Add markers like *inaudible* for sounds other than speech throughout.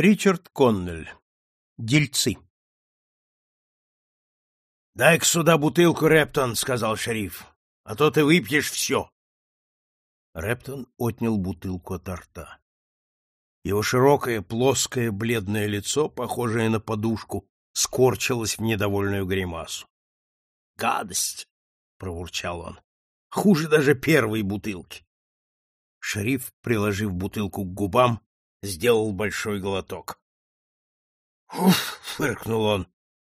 Ричард Коннель. Дельцы. «Дай-ка сюда бутылку, Рептон», — сказал шериф, — «а то ты выпьешь все». Рептон отнял бутылку от рта. Его широкое, плоское, бледное лицо, похожее на подушку, скорчилось в недовольную гримасу. «Гадость!» — проворчал он. «Хуже даже первой бутылки». Шериф, приложив бутылку к губам, сделал большой глоток. «Уф!» — фыркнул он.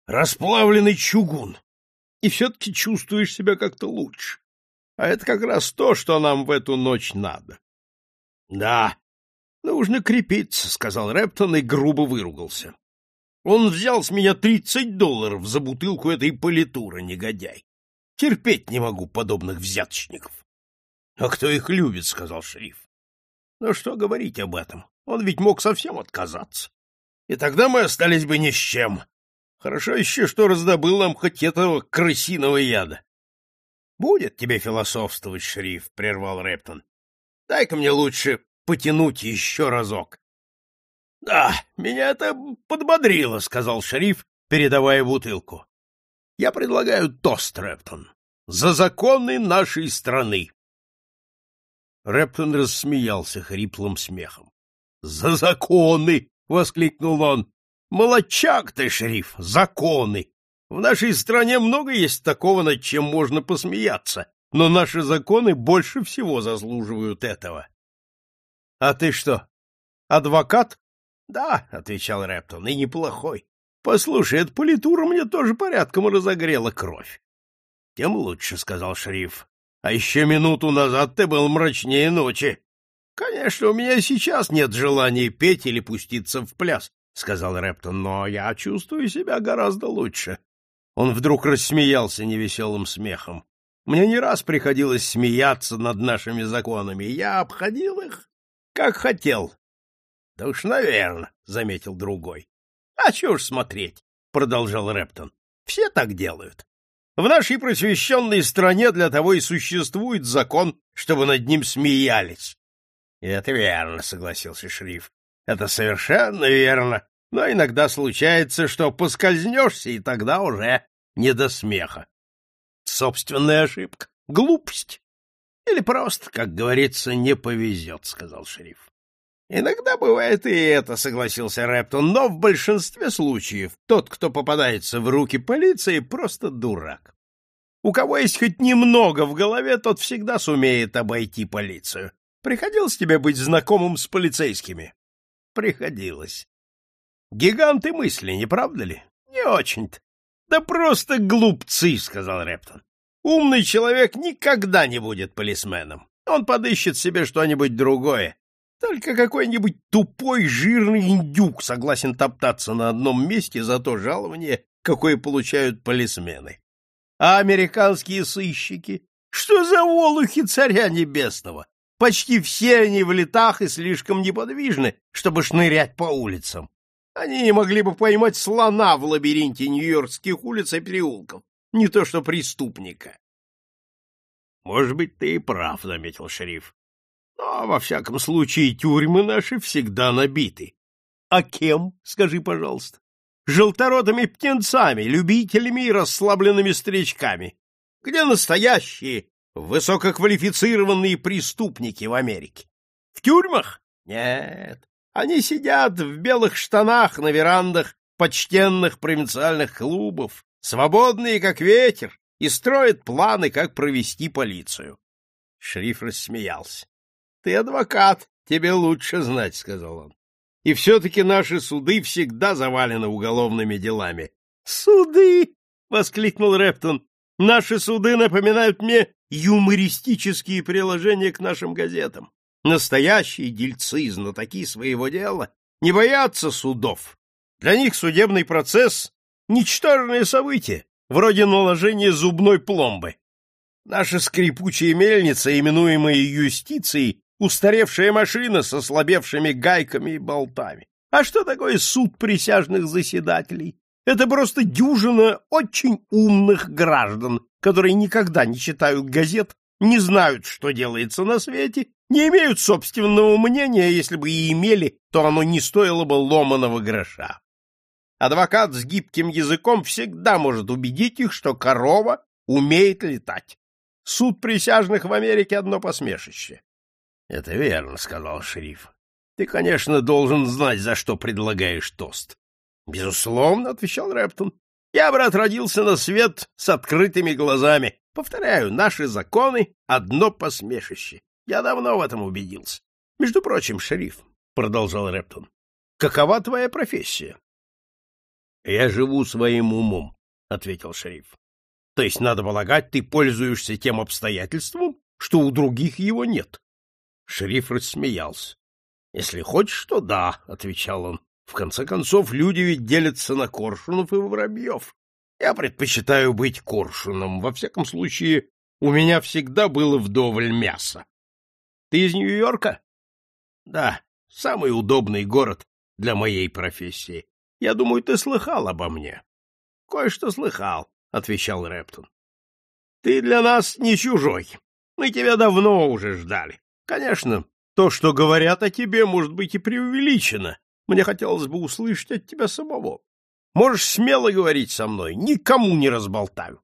«Расплавленный чугун! И все-таки чувствуешь себя как-то лучше. А это как раз то, что нам в эту ночь надо». «Да, нужно крепиться», — сказал Рептон и грубо выругался. «Он взял с меня тридцать долларов за бутылку этой политуры, негодяй. Терпеть не могу подобных взяточников». «А кто их любит?» — сказал шериф. «Ну что говорить об этом? Он ведь мог совсем отказаться. И тогда мы остались бы ни с чем. Хорошо еще, что раздобыл нам хоть этого крысиного яда. — Будет тебе философствовать, шериф, — прервал Рептон. — Дай-ка мне лучше потянуть еще разок. — Да, меня это подбодрило, — сказал шериф, передавая бутылку. — Я предлагаю тост, Рептон, за законы нашей страны. Рептон рассмеялся хриплым смехом. За законы! — воскликнул он. — Молодчак ты, шериф, законы! В нашей стране много есть такого, над чем можно посмеяться, но наши законы больше всего заслуживают этого. — А ты что, адвокат? — Да, — отвечал Рептон, — и неплохой. Послушай, эта политура мне тоже порядком разогрела кровь. — Тем лучше, — сказал шериф. — А еще минуту назад ты был мрачнее ночи. Конечно, у меня сейчас нет желания петь или пуститься в пляс, сказал Рептон, но я чувствую себя гораздо лучше. Он вдруг рассмеялся невеселым смехом. Мне не раз приходилось смеяться над нашими законами. Я обходил их, как хотел. — Да уж, наверное, — заметил другой. — А чего ж смотреть, — продолжал Рептон. — Все так делают. В нашей просвещенной стране для того и существует закон, чтобы над ним смеялись. — Это верно, — согласился шериф. — Это совершенно верно. Но иногда случается, что поскользнешься, и тогда уже не до смеха. Собственная ошибка. Глупость. Или просто, как говорится, не повезет, — сказал шериф. Иногда бывает и это, — согласился Рэптон, но в большинстве случаев тот, кто попадается в руки полиции, просто дурак. У кого есть хоть немного в голове, тот всегда сумеет обойти полицию. Приходилось тебе быть знакомым с полицейскими? Приходилось. Гиганты мысли, не правда ли? Не очень-то. Да просто глупцы, сказал Рептон. Умный человек никогда не будет полисменом. Он подыщет себе что-нибудь другое. Только какой-нибудь тупой жирный индюк согласен топтаться на одном месте за то жалование, какое получают полисмены. А американские сыщики? Что за волухи царя небесного? Почти все они в летах и слишком неподвижны, чтобы шнырять по улицам. Они не могли бы поймать слона в лабиринте нью-йоркских улиц и переулков, не то что преступника. — Может быть, ты и прав, — заметил шериф. — Но, во всяком случае, тюрьмы наши всегда набиты. — А кем, скажи, пожалуйста? Желторотыми птенцами, любителями и расслабленными старичками. Где настоящие высококвалифицированные преступники в Америке. В тюрьмах? Нет. Они сидят в белых штанах на верандах почтенных провинциальных клубов, свободные как ветер, и строят планы, как провести полицию. Шриф рассмеялся. — Ты адвокат, тебе лучше знать, — сказал он. — И все-таки наши суды всегда завалены уголовными делами. — Суды! — воскликнул Рептон. — Наши суды напоминают мне юмористические приложения к нашим газетам. Настоящие дельцы, знатоки своего дела, не боятся судов. Для них судебный процесс — ничтожное событие, вроде наложения зубной пломбы. Наша скрипучая мельница, именуемая юстицией, устаревшая машина с ослабевшими гайками и болтами. А что такое суд присяжных заседателей? Это просто дюжина очень умных граждан, которые никогда не читают газет не знают, что делается на свете, не имеют собственного мнения, если бы и имели, то оно не стоило бы ломаного гроша. Адвокат с гибким языком всегда может убедить их, что корова умеет летать. Суд присяжных в Америке одно посмешище. — Это верно, — сказал шериф. — Ты, конечно, должен знать, за что предлагаешь тост. — Безусловно, — отвечал Рэптон. — Я, брат, родился на свет с открытыми глазами. Повторяю, наши законы — одно посмешище. Я давно в этом убедился. Между прочим, шериф, — продолжал Рэптон, — какова твоя профессия? — Я живу своим умом, — ответил шериф. — То есть, надо полагать, ты пользуешься тем обстоятельством, что у других его нет. Шериф рассмеялся. — Если хочешь, то да, — отвечал он. — В конце концов, люди ведь делятся на коршунов и воробьев. Я предпочитаю быть коршуном. Во всяком случае, у меня всегда было вдоволь мяса. Ты из Нью-Йорка? Да, самый удобный город для моей профессии. Я думаю, ты слыхал обо мне. Кое-что слыхал, отвечал Рэптон. Ты для нас не чужой. Мы тебя давно уже ждали. Конечно, то, что говорят о тебе, может быть и преувеличено. Мне хотелось бы услышать от тебя самого. Можешь смело говорить со мной, никому не разболтаю.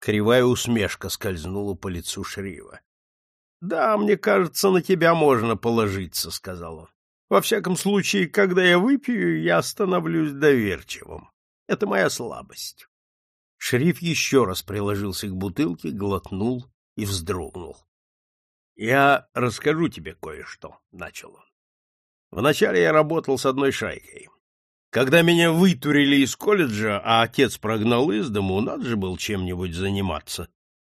Кривая усмешка скользнула по лицу Шрива. — Да, мне кажется, на тебя можно положиться, — сказал он. Во всяком случае, когда я выпью, я становлюсь доверчивым. Это моя слабость. Шериф еще раз приложился к бутылке, глотнул и вздрогнул. — Я расскажу тебе кое-что, — начал он. Вначале я работал с одной шайкой. Когда меня вытурили из колледжа, а отец прогнал из дому, надо же был чем-нибудь заниматься.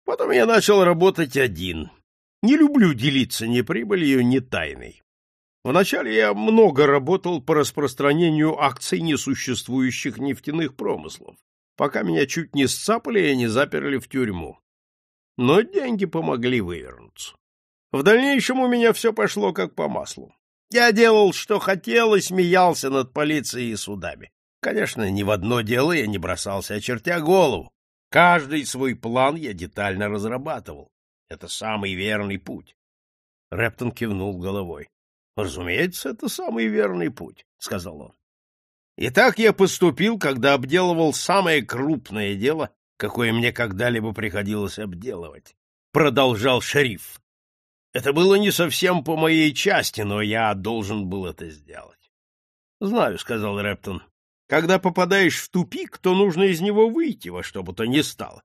Потом я начал работать один. Не люблю делиться ни прибылью, ни тайной. Вначале я много работал по распространению акций несуществующих нефтяных промыслов, пока меня чуть не сцапали и не заперли в тюрьму. Но деньги помогли вывернуться. В дальнейшем у меня все пошло как по маслу. Я делал, что хотел, и смеялся над полицией и судами. Конечно, ни в одно дело я не бросался, очертя голову. Каждый свой план я детально разрабатывал. Это самый верный путь. Рэптон кивнул головой. Разумеется, это самый верный путь, сказал он. И так я поступил, когда обделывал самое крупное дело, какое мне когда-либо приходилось обделывать, продолжал шериф. Это было не совсем по моей части, но я должен был это сделать. Знаю, сказал Рэптон. Когда попадаешь в тупик, то нужно из него выйти во что бы то ни стало.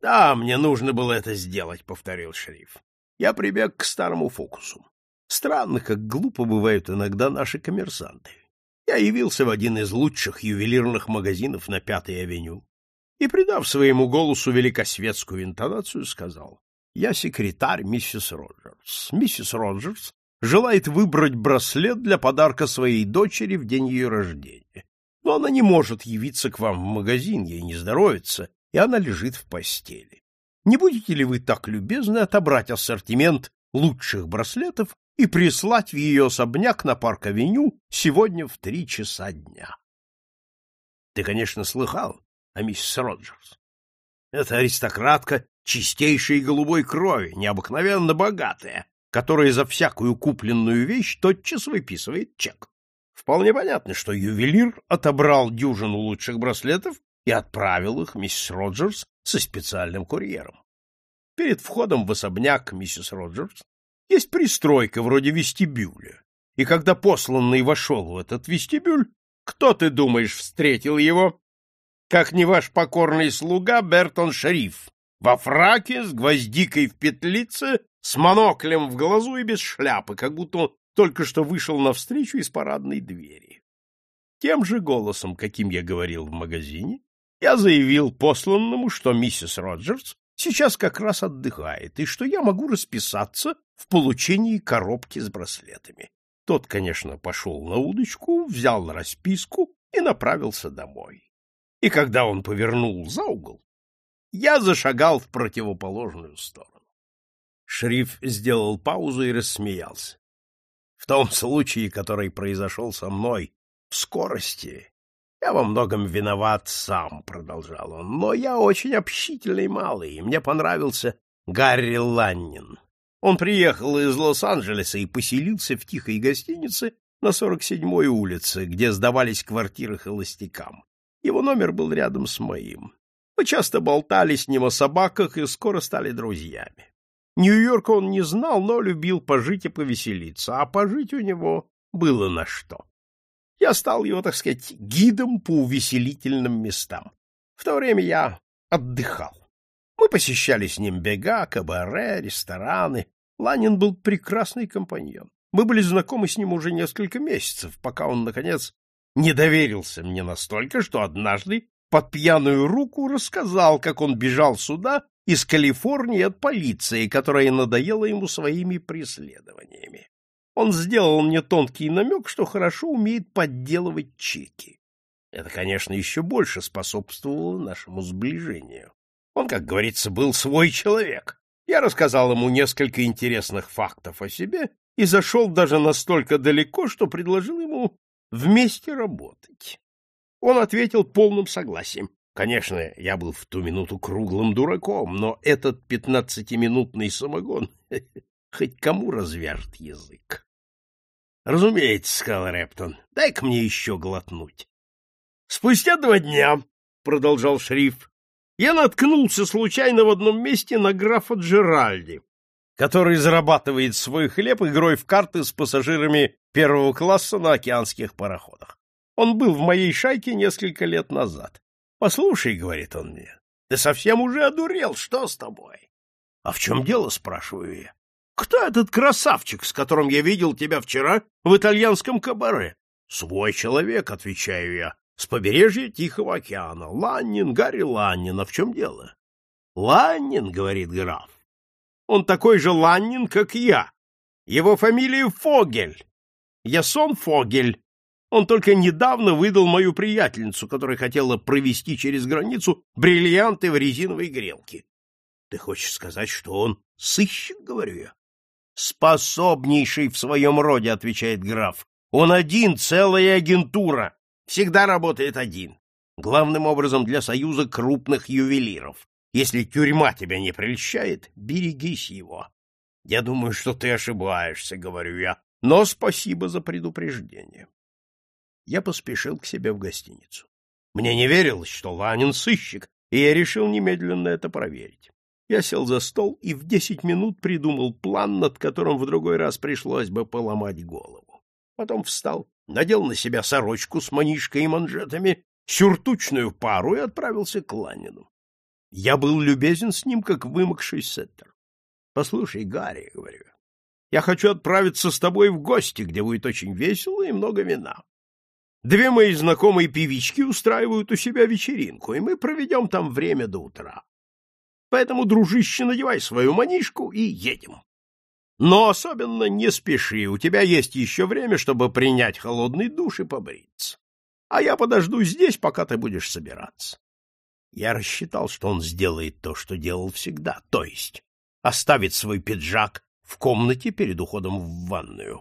Да, мне нужно было это сделать, повторил шериф. Я прибег к старому фокусу. Странно, как глупо бывают иногда наши коммерсанты. Я явился в один из лучших ювелирных магазинов на Пятой авеню и, придав своему голосу великосветскую интонацию, сказал, «Я секретарь миссис Роджерс. Миссис Роджерс желает выбрать браслет для подарка своей дочери в день ее рождения. Но она не может явиться к вам в магазин, ей не здоровится, и она лежит в постели. Не будете ли вы так любезны отобрать ассортимент лучших браслетов и прислать в ее особняк на парк-авеню сегодня в три часа дня. Ты, конечно, слыхал о миссис Роджерс. Это аристократка чистейшей голубой крови, необыкновенно богатая, которая за всякую купленную вещь тотчас выписывает чек. Вполне понятно, что ювелир отобрал дюжину лучших браслетов и отправил их миссис Роджерс со специальным курьером. Перед входом в особняк миссис Роджерс есть пристройка вроде вестибюля. И когда посланный вошел в этот вестибюль, кто, ты думаешь, встретил его? Как не ваш покорный слуга Бертон Шериф, во фраке, с гвоздикой в петлице, с моноклем в глазу и без шляпы, как будто он только что вышел навстречу из парадной двери. Тем же голосом, каким я говорил в магазине, я заявил посланному, что миссис Роджерс сейчас как раз отдыхает, и что я могу расписаться в получении коробки с браслетами. Тот, конечно, пошел на удочку, взял расписку и направился домой. И когда он повернул за угол, я зашагал в противоположную сторону. Шриф сделал паузу и рассмеялся. В том случае, который произошел со мной в скорости, я во многом виноват сам, — продолжал он, — но я очень общительный малый, и мне понравился Гарри Ланнин. Он приехал из Лос-Анджелеса и поселился в тихой гостинице на 47-й улице, где сдавались квартиры холостякам. Его номер был рядом с моим. Мы часто болтали с ним о собаках и скоро стали друзьями. Нью-Йорк он не знал, но любил пожить и повеселиться, а пожить у него было на что. Я стал его, так сказать, гидом по увеселительным местам. В то время я отдыхал. Мы посещали с ним бега, кабаре, рестораны. Ланин был прекрасный компаньон. Мы были знакомы с ним уже несколько месяцев, пока он, наконец, не доверился мне настолько, что однажды под пьяную руку рассказал, как он бежал сюда из Калифорнии от полиции, которая надоела ему своими преследованиями. Он сделал мне тонкий намек, что хорошо умеет подделывать чеки. Это, конечно, еще больше способствовало нашему сближению. Он, как говорится, был свой человек. Я рассказал ему несколько интересных фактов о себе и зашел даже настолько далеко, что предложил ему вместе работать. Он ответил полным согласием. Конечно, я был в ту минуту круглым дураком, но этот пятнадцатиминутный самогон *laughs* хоть кому развяжет язык. — Разумеется, — сказал Рептон, — дай-ка мне еще глотнуть. Спустя два дня, — продолжал шериф, я наткнулся случайно в одном месте на графа Джеральди, который зарабатывает свой хлеб игрой в карты с пассажирами первого класса на океанских пароходах. Он был в моей шайке несколько лет назад. «Послушай», — говорит он мне, — «ты совсем уже одурел, что с тобой?» «А в чем дело?» — спрашиваю я. «Кто этот красавчик, с которым я видел тебя вчера в итальянском кабаре?» «Свой человек», — отвечаю я, с побережья Тихого океана. Ланнин, Гарри Ланнин. А в чем дело? Ланнин, говорит граф. Он такой же Ланнин, как я. Его фамилия Фогель. Я сон Фогель. Он только недавно выдал мою приятельницу, которая хотела провести через границу бриллианты в резиновой грелке. Ты хочешь сказать, что он сыщик, говорю я? Способнейший в своем роде, отвечает граф. Он один, целая агентура всегда работает один. Главным образом для союза крупных ювелиров. Если тюрьма тебя не прельщает, берегись его. Я думаю, что ты ошибаешься, говорю я, но спасибо за предупреждение. Я поспешил к себе в гостиницу. Мне не верилось, что Ланин сыщик, и я решил немедленно это проверить. Я сел за стол и в десять минут придумал план, над которым в другой раз пришлось бы поломать голову. Потом встал, надел на себя сорочку с манишкой и манжетами, сюртучную пару и отправился к Ланину. Я был любезен с ним, как вымокший сеттер. — Послушай, Гарри, — говорю, — я хочу отправиться с тобой в гости, где будет очень весело и много вина. Две мои знакомые певички устраивают у себя вечеринку, и мы проведем там время до утра. Поэтому, дружище, надевай свою манишку и едем. Но особенно не спеши, у тебя есть еще время, чтобы принять холодный душ и побриться. А я подожду здесь, пока ты будешь собираться. Я рассчитал, что он сделает то, что делал всегда, то есть оставит свой пиджак в комнате перед уходом в ванную.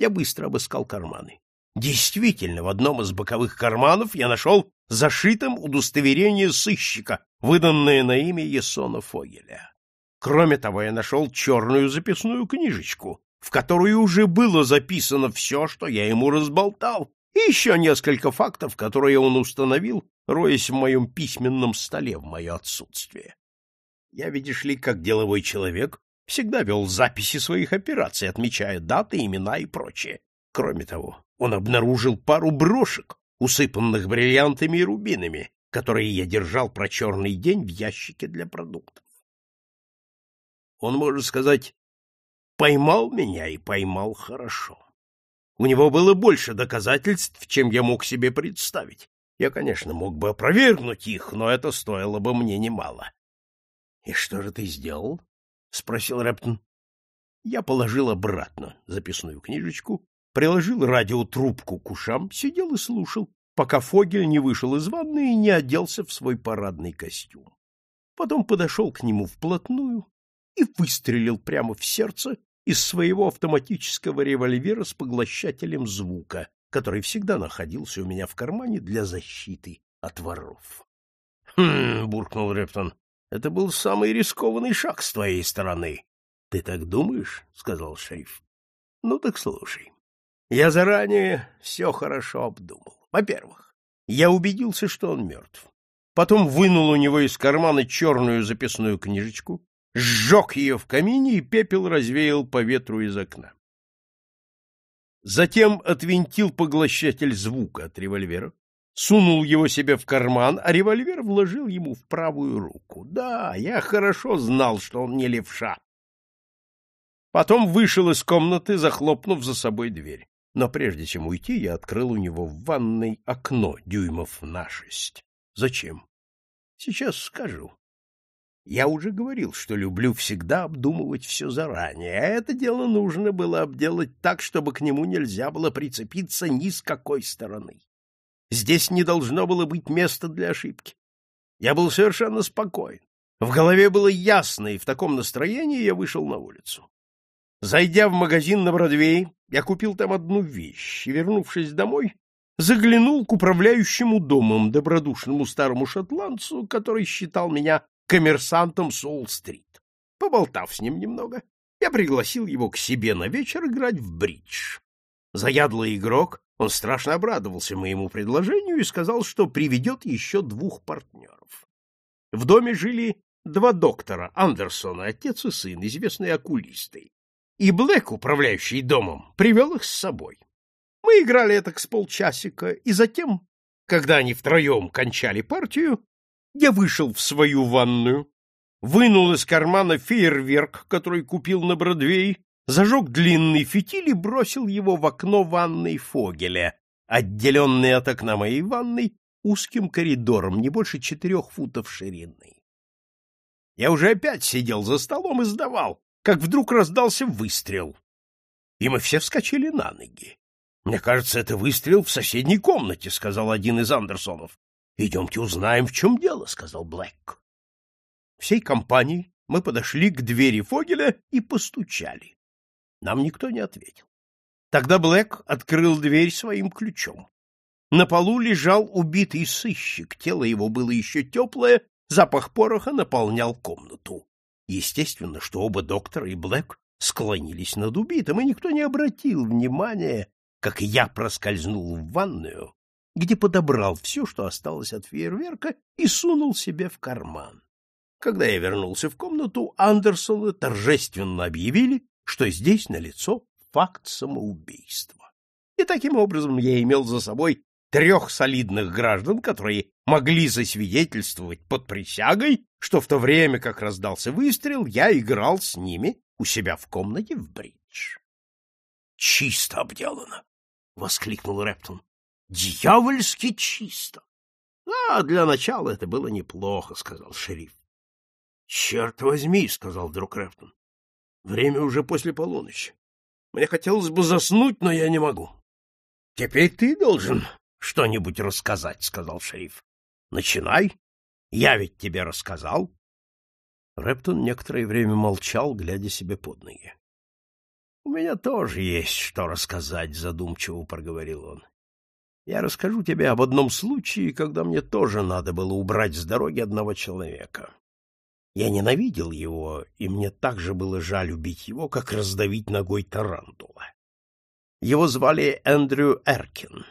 Я быстро обыскал карманы. Действительно, в одном из боковых карманов я нашел зашитым удостоверение сыщика, выданное на имя Есона Фогеля. Кроме того, я нашел черную записную книжечку, в которую уже было записано все, что я ему разболтал, и еще несколько фактов, которые он установил, роясь в моем письменном столе в мое отсутствие. Я, видишь ли, как деловой человек, всегда вел записи своих операций, отмечая даты, имена и прочее. Кроме того, он обнаружил пару брошек, усыпанных бриллиантами и рубинами, которые я держал про черный день в ящике для продуктов. Он, может сказать, поймал меня и поймал хорошо. У него было больше доказательств, чем я мог себе представить. Я, конечно, мог бы опровергнуть их, но это стоило бы мне немало. — И что же ты сделал? — спросил Рэптон. Я положил обратно записную книжечку, приложил радиотрубку к ушам, сидел и слушал, пока Фогель не вышел из ванны и не оделся в свой парадный костюм. Потом подошел к нему вплотную и выстрелил прямо в сердце из своего автоматического револьвера с поглощателем звука, который всегда находился у меня в кармане для защиты от воров. — Хм, — буркнул Рептон, — Это был самый рискованный шаг с твоей стороны. — Ты так думаешь? — сказал шериф. — Ну так слушай. Я заранее все хорошо обдумал. Во-первых, я убедился, что он мертв. Потом вынул у него из кармана черную записную книжечку, сжег ее в камине и пепел развеял по ветру из окна. Затем отвинтил поглощатель звука от револьвера, сунул его себе в карман, а револьвер вложил ему в правую руку. Да, я хорошо знал, что он не левша. Потом вышел из комнаты, захлопнув за собой дверь. Но прежде чем уйти, я открыл у него в ванной окно дюймов на шесть. Зачем? Сейчас скажу. Я уже говорил, что люблю всегда обдумывать все заранее, а это дело нужно было обделать так, чтобы к нему нельзя было прицепиться ни с какой стороны. Здесь не должно было быть места для ошибки. Я был совершенно спокоен. В голове было ясно, и в таком настроении я вышел на улицу. Зайдя в магазин на Бродвее, я купил там одну вещь и, вернувшись домой, заглянул к управляющему домом добродушному старому шотландцу, который считал меня коммерсантом Соул-стрит. Поболтав с ним немного, я пригласил его к себе на вечер играть в бридж. Заядлый игрок, он страшно обрадовался моему предложению и сказал, что приведет еще двух партнеров. В доме жили два доктора, Андерсон, отец и сын, известные окулисты. И Блэк, управляющий домом, привел их с собой. Мы играли это с полчасика, и затем, когда они втроем кончали партию, я вышел в свою ванную, вынул из кармана фейерверк, который купил на Бродвее, зажег длинный фитиль и бросил его в окно ванной Фогеля, отделенной от окна моей ванной узким коридором, не больше четырех футов шириной. Я уже опять сидел за столом и сдавал, как вдруг раздался выстрел. И мы все вскочили на ноги. Мне кажется, это выстрел в соседней комнате, сказал один из Андерсонов. Идемте узнаем, в чем дело, сказал Блэк. Всей компанией мы подошли к двери Фогеля и постучали. Нам никто не ответил. Тогда Блэк открыл дверь своим ключом. На полу лежал убитый сыщик, тело его было еще теплое, запах пороха наполнял комнату. Естественно, что оба доктора и Блэк склонились над убитым, и никто не обратил внимания как я проскользнул в ванную, где подобрал все, что осталось от фейерверка, и сунул себе в карман. Когда я вернулся в комнату, Андерсоны торжественно объявили, что здесь налицо факт самоубийства. И таким образом я имел за собой трех солидных граждан, которые могли засвидетельствовать под присягой, что в то время, как раздался выстрел, я играл с ними у себя в комнате в бридж. Чисто обделано. — воскликнул Рептон. — Дьявольски чисто! — А, для начала это было неплохо, — сказал шериф. — Черт возьми, — сказал вдруг Рептон. — Время уже после полуночи. Мне хотелось бы заснуть, но я не могу. — Теперь ты должен что-нибудь рассказать, — сказал шериф. — Начинай. Я ведь тебе рассказал. Рептон некоторое время молчал, глядя себе под ноги. — У меня тоже есть что рассказать, — задумчиво проговорил он. — Я расскажу тебе об одном случае, когда мне тоже надо было убрать с дороги одного человека. Я ненавидел его, и мне так же было жаль убить его, как раздавить ногой тарантула. Его звали Эндрю Эркин.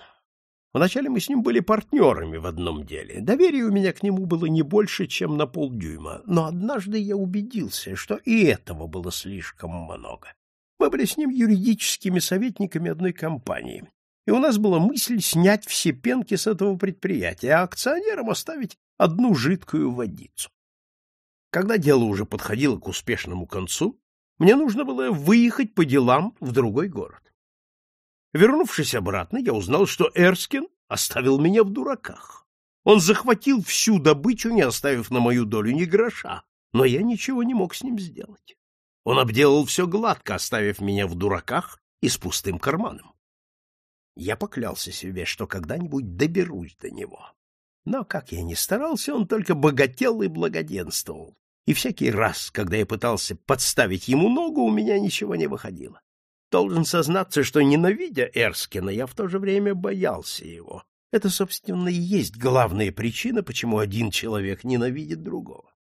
Вначале мы с ним были партнерами в одном деле. Доверие у меня к нему было не больше, чем на полдюйма, но однажды я убедился, что и этого было слишком много. Мы были с ним юридическими советниками одной компании, и у нас была мысль снять все пенки с этого предприятия, а акционерам оставить одну жидкую водицу. Когда дело уже подходило к успешному концу, мне нужно было выехать по делам в другой город. Вернувшись обратно, я узнал, что Эрскин оставил меня в дураках. Он захватил всю добычу, не оставив на мою долю ни гроша, но я ничего не мог с ним сделать. Он обделал все гладко, оставив меня в дураках и с пустым карманом. Я поклялся себе, что когда-нибудь доберусь до него. Но, как я ни старался, он только богател и благоденствовал. И всякий раз, когда я пытался подставить ему ногу, у меня ничего не выходило. Должен сознаться, что, ненавидя Эрскина, я в то же время боялся его. Это, собственно, и есть главная причина, почему один человек ненавидит другого.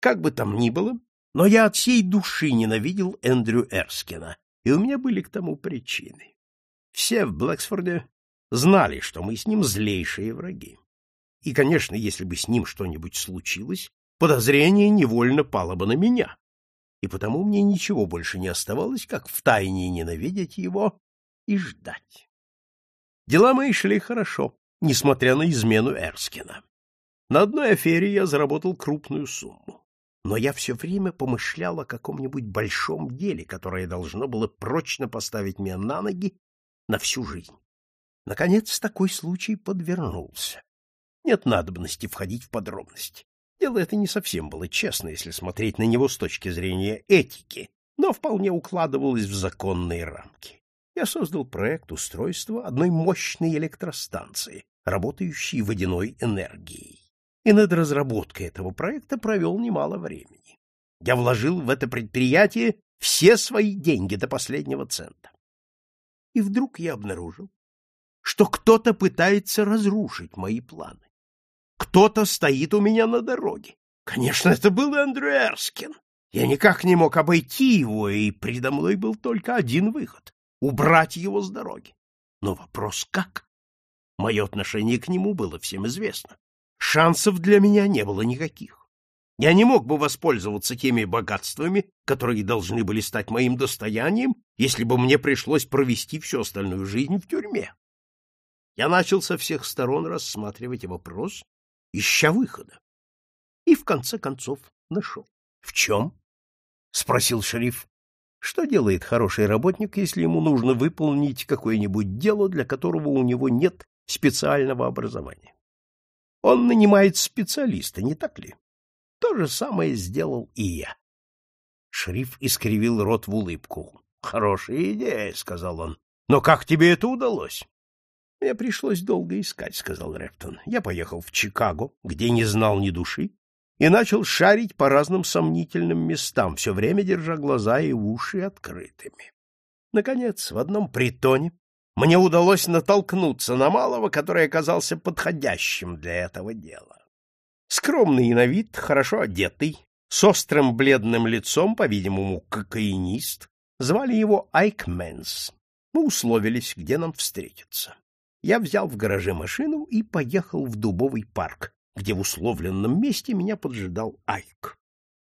Как бы там ни было, но я от всей души ненавидел Эндрю Эрскина, и у меня были к тому причины. Все в Блэксфорде знали, что мы с ним злейшие враги. И, конечно, если бы с ним что-нибудь случилось, подозрение невольно пало бы на меня. И потому мне ничего больше не оставалось, как втайне ненавидеть его и ждать. Дела мои шли хорошо, несмотря на измену Эрскина. На одной афере я заработал крупную сумму. Но я все время помышлял о каком-нибудь большом деле, которое должно было прочно поставить меня на ноги на всю жизнь. Наконец, такой случай подвернулся. Нет надобности входить в подробности. Дело это не совсем было честно, если смотреть на него с точки зрения этики, но вполне укладывалось в законные рамки. Я создал проект устройства одной мощной электростанции, работающей водяной энергией и над разработкой этого проекта провел немало времени. Я вложил в это предприятие все свои деньги до последнего цента. И вдруг я обнаружил, что кто-то пытается разрушить мои планы. Кто-то стоит у меня на дороге. Конечно, это был Эндрю Эрскин. Я никак не мог обойти его, и предо мной был только один выход — убрать его с дороги. Но вопрос как? Мое отношение к нему было всем известно. Шансов для меня не было никаких. Я не мог бы воспользоваться теми богатствами, которые должны были стать моим достоянием, если бы мне пришлось провести всю остальную жизнь в тюрьме. Я начал со всех сторон рассматривать вопрос, ища выхода. И в конце концов нашел. — В чем? — спросил шериф. — Что делает хороший работник, если ему нужно выполнить какое-нибудь дело, для которого у него нет специального образования? Он нанимает специалиста, не так ли? То же самое сделал и я. Шриф искривил рот в улыбку. — Хорошая идея, — сказал он. — Но как тебе это удалось? — Мне пришлось долго искать, — сказал Рептон. Я поехал в Чикаго, где не знал ни души, и начал шарить по разным сомнительным местам, все время держа глаза и уши открытыми. Наконец, в одном притоне мне удалось натолкнуться на малого, который оказался подходящим для этого дела. Скромный на вид, хорошо одетый, с острым бледным лицом, по-видимому, кокаинист, звали его Айк Мэнс. Мы условились, где нам встретиться. Я взял в гараже машину и поехал в Дубовый парк, где в условленном месте меня поджидал Айк.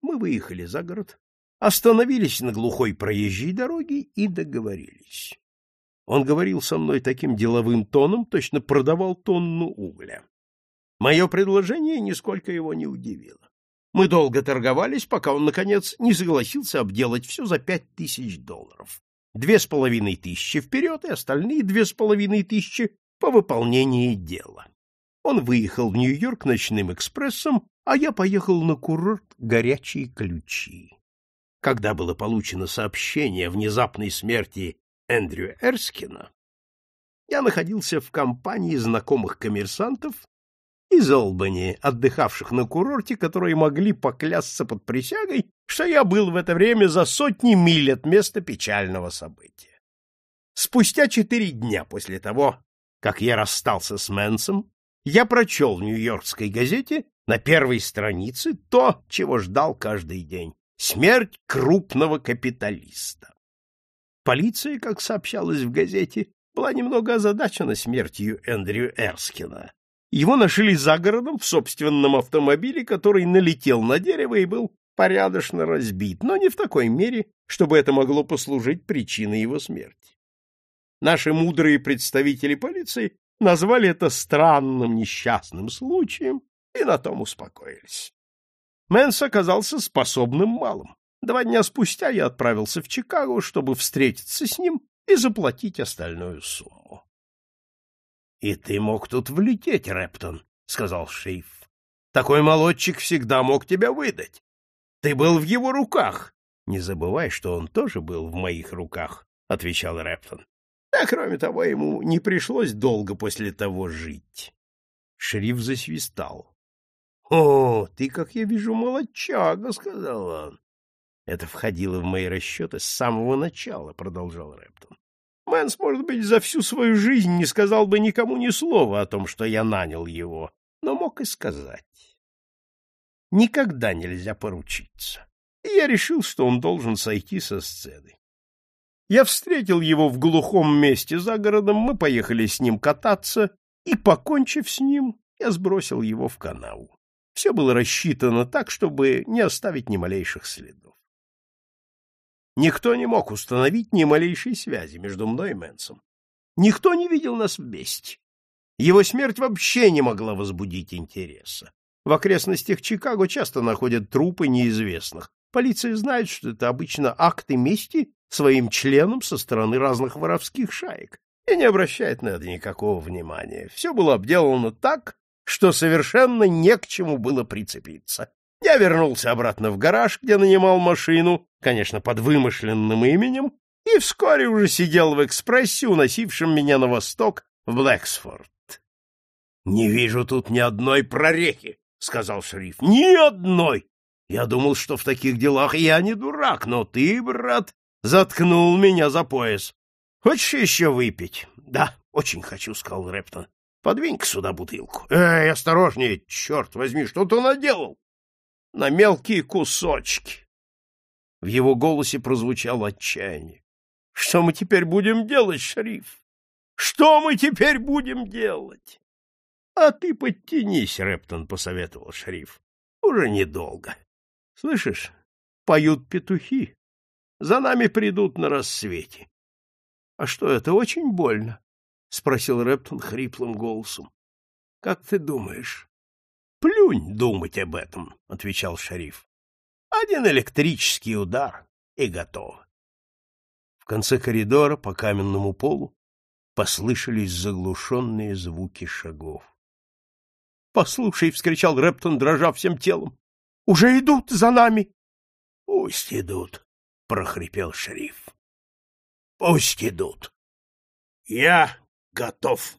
Мы выехали за город, остановились на глухой проезжей дороге и договорились. Он говорил со мной таким деловым тоном, точно продавал тонну угля. Мое предложение нисколько его не удивило. Мы долго торговались, пока он, наконец, не согласился обделать все за пять тысяч долларов. Две с половиной тысячи вперед и остальные две с половиной тысячи по выполнении дела. Он выехал в Нью-Йорк ночным экспрессом, а я поехал на курорт «Горячие ключи». Когда было получено сообщение о внезапной смерти Эндрю Эрскина, я находился в компании знакомых коммерсантов из Олбани, отдыхавших на курорте, которые могли поклясться под присягой, что я был в это время за сотни миль от места печального события. Спустя четыре дня после того, как я расстался с Мэнсом, я прочел в Нью-Йоркской газете на первой странице то, чего ждал каждый день — смерть крупного капиталиста. Полиция, как сообщалось в газете, была немного озадачена смертью Эндрю Эрскина. Его нашли за городом в собственном автомобиле, который налетел на дерево и был порядочно разбит, но не в такой мере, чтобы это могло послужить причиной его смерти. Наши мудрые представители полиции назвали это странным несчастным случаем и на том успокоились. Мэнс оказался способным малым. Два дня спустя я отправился в Чикаго, чтобы встретиться с ним и заплатить остальную сумму. — И ты мог тут влететь, Рэптон, — сказал шейф. — Такой молодчик всегда мог тебя выдать. Ты был в его руках. — Не забывай, что он тоже был в моих руках, — отвечал Рэптон. — А кроме того, ему не пришлось долго после того жить. Шериф засвистал. — О, ты, как я вижу, молодчага, — сказал он. Это входило в мои расчеты с самого начала, продолжал Рэптон. Мэнс, может быть, за всю свою жизнь не сказал бы никому ни слова о том, что я нанял его, но мог и сказать. никогда нельзя поручиться. И я решил, что он должен сойти со сцены. Я встретил его в глухом месте за городом, мы поехали с ним кататься, и, покончив с ним, я сбросил его в канаву. Все было рассчитано так, чтобы не оставить ни малейших следов. Никто не мог установить ни малейшей связи между мной и Мэнсом. Никто не видел нас вместе. Его смерть вообще не могла возбудить интереса. В окрестностях Чикаго часто находят трупы неизвестных. Полиция знает, что это обычно акты мести своим членам со стороны разных воровских шаек и не обращает на это никакого внимания. Все было обделано так, что совершенно не к чему было прицепиться. Я вернулся обратно в гараж, где нанимал машину, конечно, под вымышленным именем, и вскоре уже сидел в экспрессе, уносившем меня на восток, в Блэксфорд. — Не вижу тут ни одной прорехи, — сказал шериф. — Ни одной! Я думал, что в таких делах я не дурак, но ты, брат, заткнул меня за пояс. Хочешь еще выпить? — Да, очень хочу, — сказал Рептон. — Подвинь-ка сюда бутылку. — Эй, осторожнее, черт возьми, что ты наделал? — На мелкие кусочки. В его голосе прозвучало отчаяние. — Что мы теперь будем делать, шериф? Что мы теперь будем делать? — А ты подтянись, — Рептон посоветовал шериф. — Уже недолго. Слышишь, поют петухи. За нами придут на рассвете. — А что, это очень больно? — спросил Рептон хриплым голосом. — Как ты думаешь? — Плюнь думать об этом, — отвечал шериф. — Один электрический удар — и готово. В конце коридора по каменному полу послышались заглушенные звуки шагов. — Послушай, — вскричал Рептон, дрожа всем телом, — уже идут за нами. — Пусть идут, — прохрипел шериф. Пусть идут. Я готов.